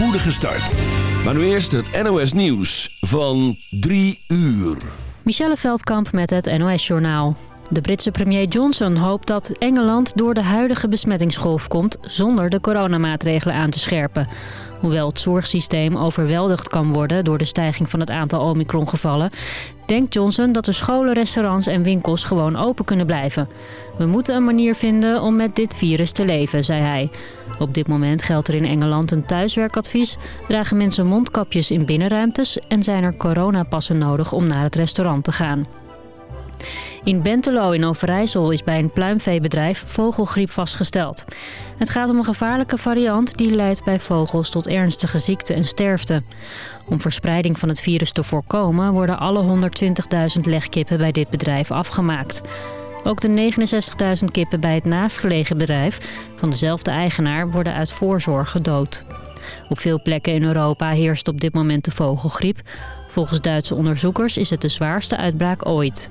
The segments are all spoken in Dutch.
spoedige start. Maar nu eerst het NOS Nieuws van 3 uur. Michelle Veldkamp met het NOS Journaal. De Britse premier Johnson hoopt dat Engeland door de huidige besmettingsgolf komt... zonder de coronamaatregelen aan te scherpen. Hoewel het zorgsysteem overweldigd kan worden door de stijging van het aantal Omicron-gevallen... denkt Johnson dat de scholen, restaurants en winkels gewoon open kunnen blijven. We moeten een manier vinden om met dit virus te leven, zei hij. Op dit moment geldt er in Engeland een thuiswerkadvies... dragen mensen mondkapjes in binnenruimtes... en zijn er coronapassen nodig om naar het restaurant te gaan. In Bentelo in Overijssel is bij een pluimveebedrijf vogelgriep vastgesteld. Het gaat om een gevaarlijke variant die leidt bij vogels tot ernstige ziekte en sterfte. Om verspreiding van het virus te voorkomen worden alle 120.000 legkippen bij dit bedrijf afgemaakt. Ook de 69.000 kippen bij het naastgelegen bedrijf van dezelfde eigenaar worden uit voorzorg gedood. Op veel plekken in Europa heerst op dit moment de vogelgriep. Volgens Duitse onderzoekers is het de zwaarste uitbraak ooit.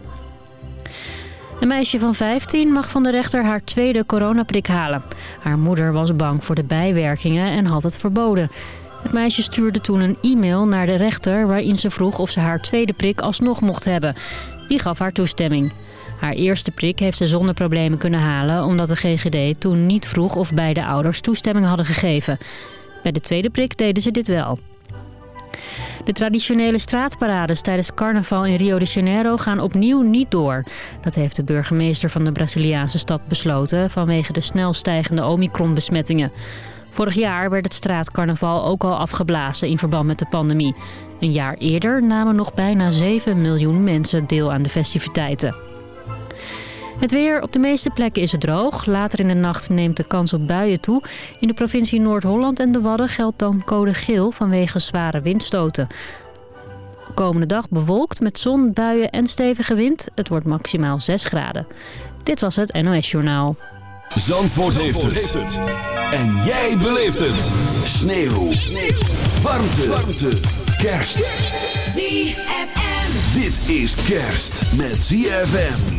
Een meisje van 15 mag van de rechter haar tweede coronaprik halen. Haar moeder was bang voor de bijwerkingen en had het verboden. Het meisje stuurde toen een e-mail naar de rechter waarin ze vroeg of ze haar tweede prik alsnog mocht hebben. Die gaf haar toestemming. Haar eerste prik heeft ze zonder problemen kunnen halen omdat de GGD toen niet vroeg of beide ouders toestemming hadden gegeven. Bij de tweede prik deden ze dit wel. De traditionele straatparades tijdens carnaval in Rio de Janeiro gaan opnieuw niet door. Dat heeft de burgemeester van de Braziliaanse stad besloten vanwege de snel stijgende Omicron-besmettingen. Vorig jaar werd het straatcarnaval ook al afgeblazen in verband met de pandemie. Een jaar eerder namen nog bijna 7 miljoen mensen deel aan de festiviteiten. Het weer op de meeste plekken is het droog. Later in de nacht neemt de kans op buien toe. In de provincie Noord-Holland en de Wadden geldt dan code geel vanwege zware windstoten. Komende dag bewolkt met zon, buien en stevige wind. Het wordt maximaal 6 graden. Dit was het NOS Journaal. Zandvoort, heeft, het. En jij beleeft het. Sneeuw. Sneeuw. Warmte. Warmte. Kerst. ZFM. Dit is kerst met ZFM.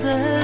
死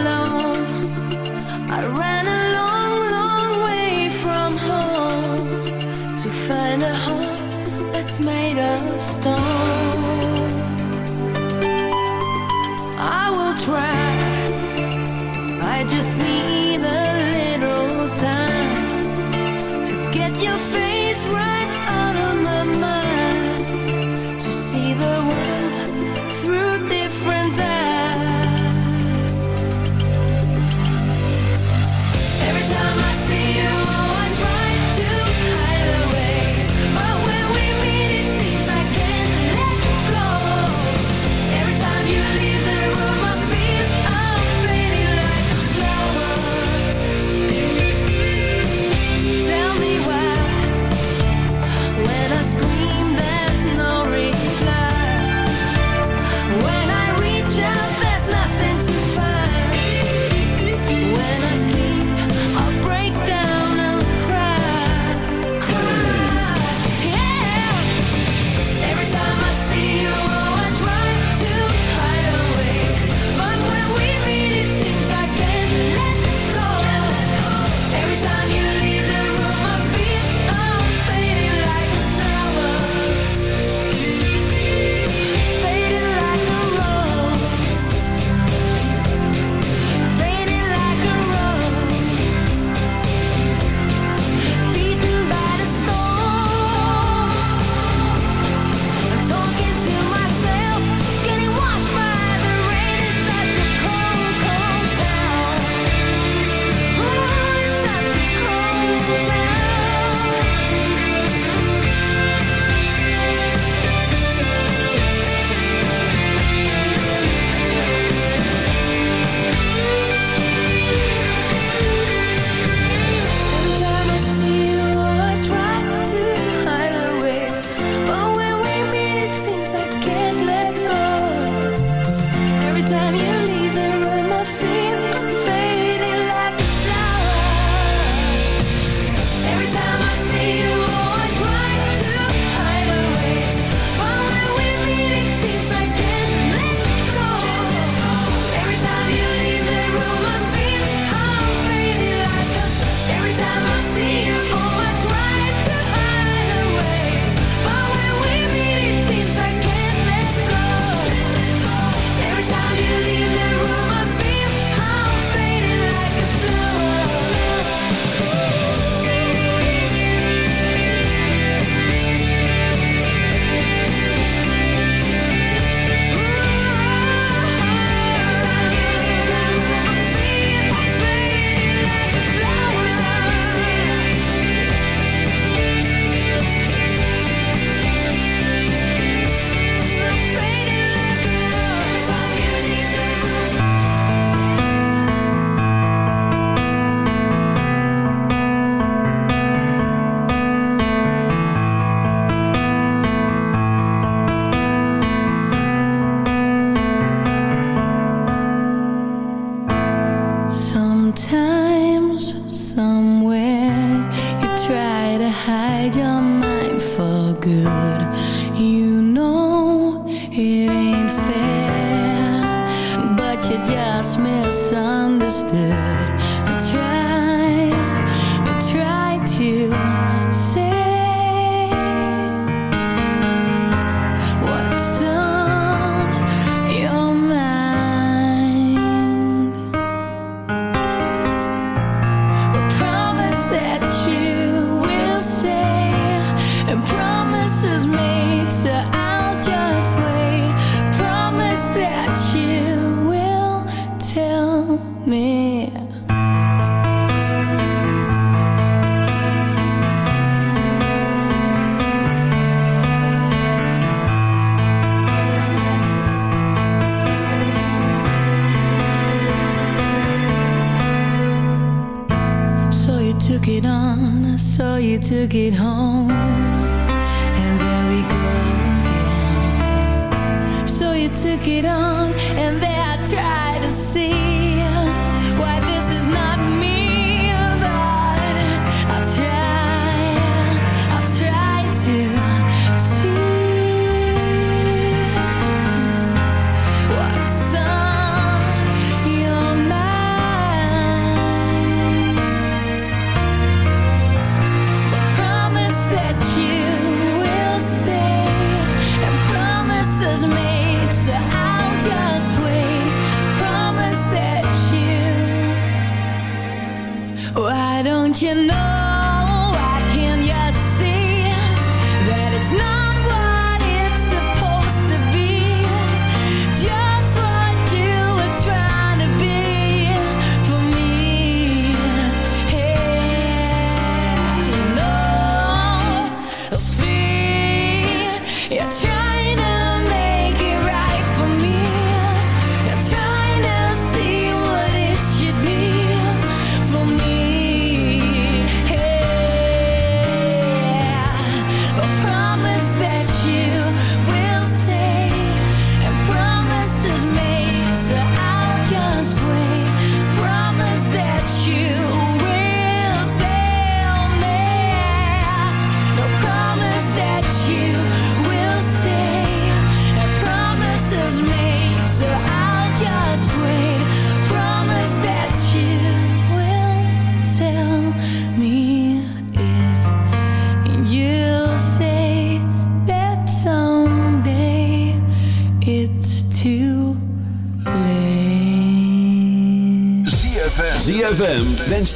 still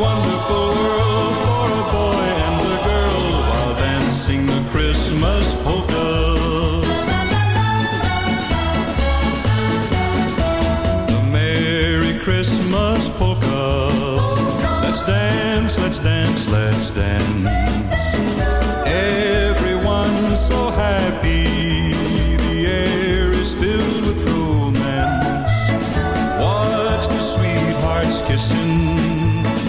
wonderful world for a boy and a girl while dancing the Christmas polka. The Merry Christmas polka. Let's dance, let's dance, let's dance. So happy. The air is filled with romance. Watch the sweethearts kissing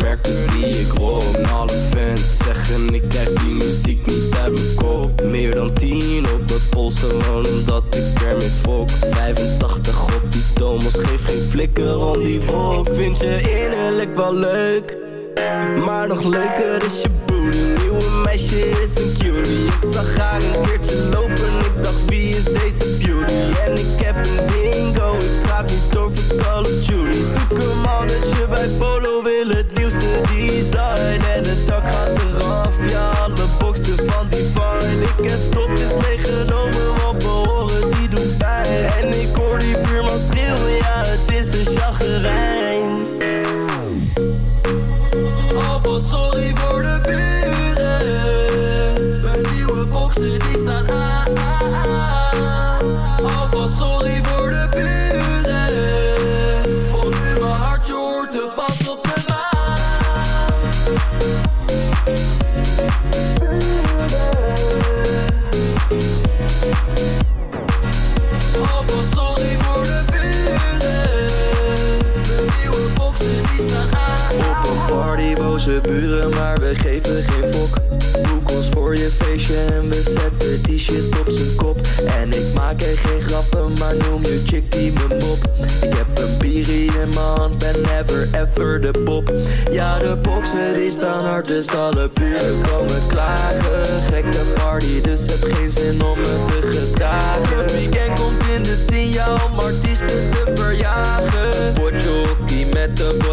Merken die ik rock Alle fans zeggen ik krijg die muziek niet uit mijn kop. Meer dan 10 op mijn pols gewoon omdat ik ermee fok. 85 op die Thomas geef geen flikker om die volk Vind je innerlijk wel leuk maar nog leuker is je booty Nieuwe meisje is een cutie. Ik zag haar een keertje lopen Ik dacht wie is deze beauty? En ik heb een dingo Ik praat niet over Call of Duty. Zoek een mannetje bij Polo geen grappen, maar noem je chickie mijn mop Ik heb een bierie in mijn hand, ben never ever de pop. Ja, de boxen die staan hard, dus alle buren komen klagen. Gekke party, dus heb geen zin om me te gedragen. Het weekend komt in de signaal om artiesten te verjagen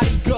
Body go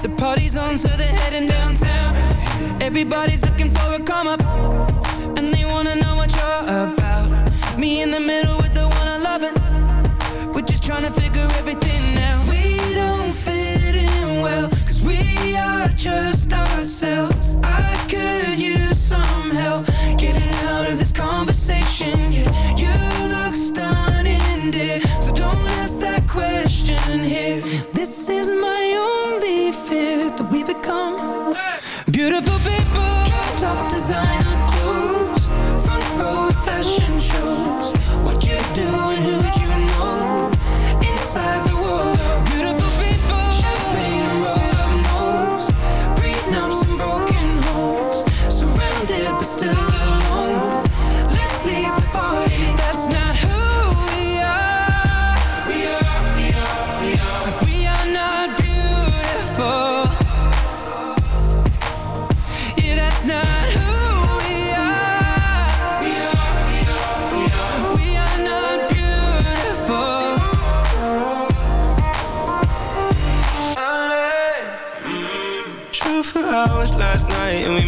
The party's on, so they're heading downtown. Everybody's looking for a come up, and they wanna know what you're about. Me in the middle with the one I love, we're just trying to figure everything out. We don't fit in well, cause we are just ourselves. I could use some help getting out of this conversation.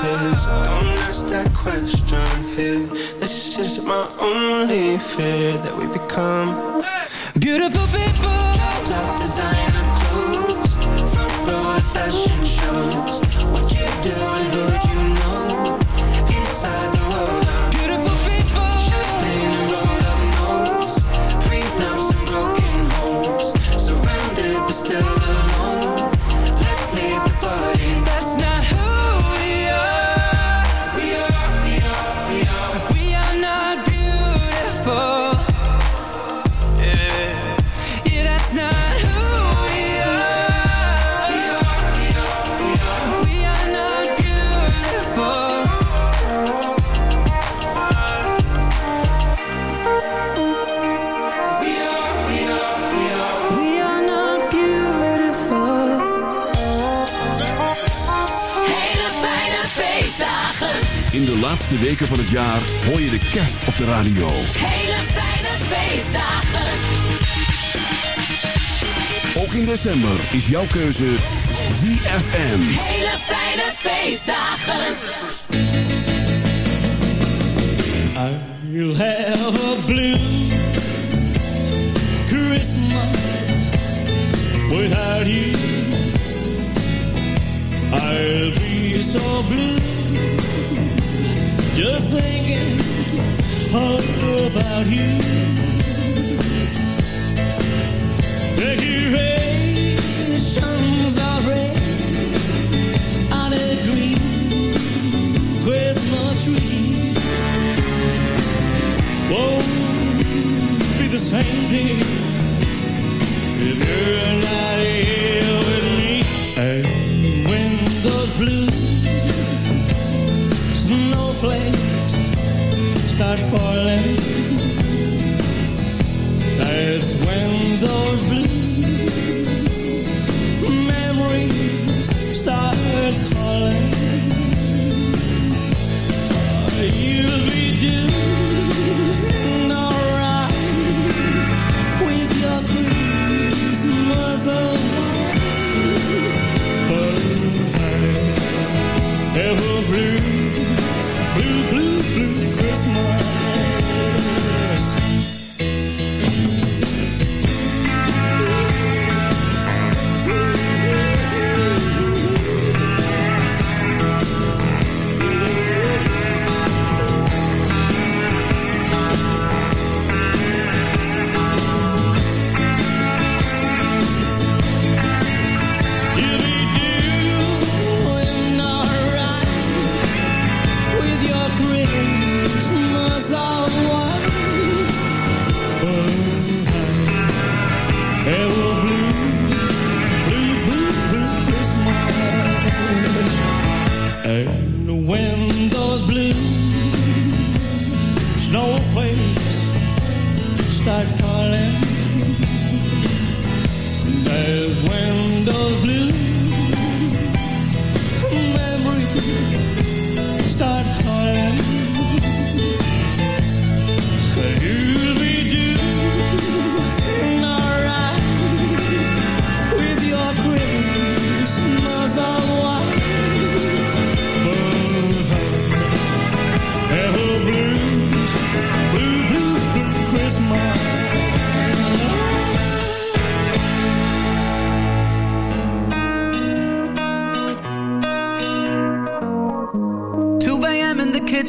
please don't ask that question here. This is my only fear that we become Beautiful people, top designer clothes, front row fashion shows. What you do and who'd you know? Inside laatste weken van het jaar hoor je de kerst op de radio. Hele fijne feestdagen. Ook in december is jouw keuze ZFM. Hele fijne feestdagen. I'll have a blue Christmas without you. I'll be so blue just thinking about you. Decorations are red on a green Christmas tree won't be the same day if you're not here Not for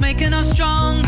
Making us stronger.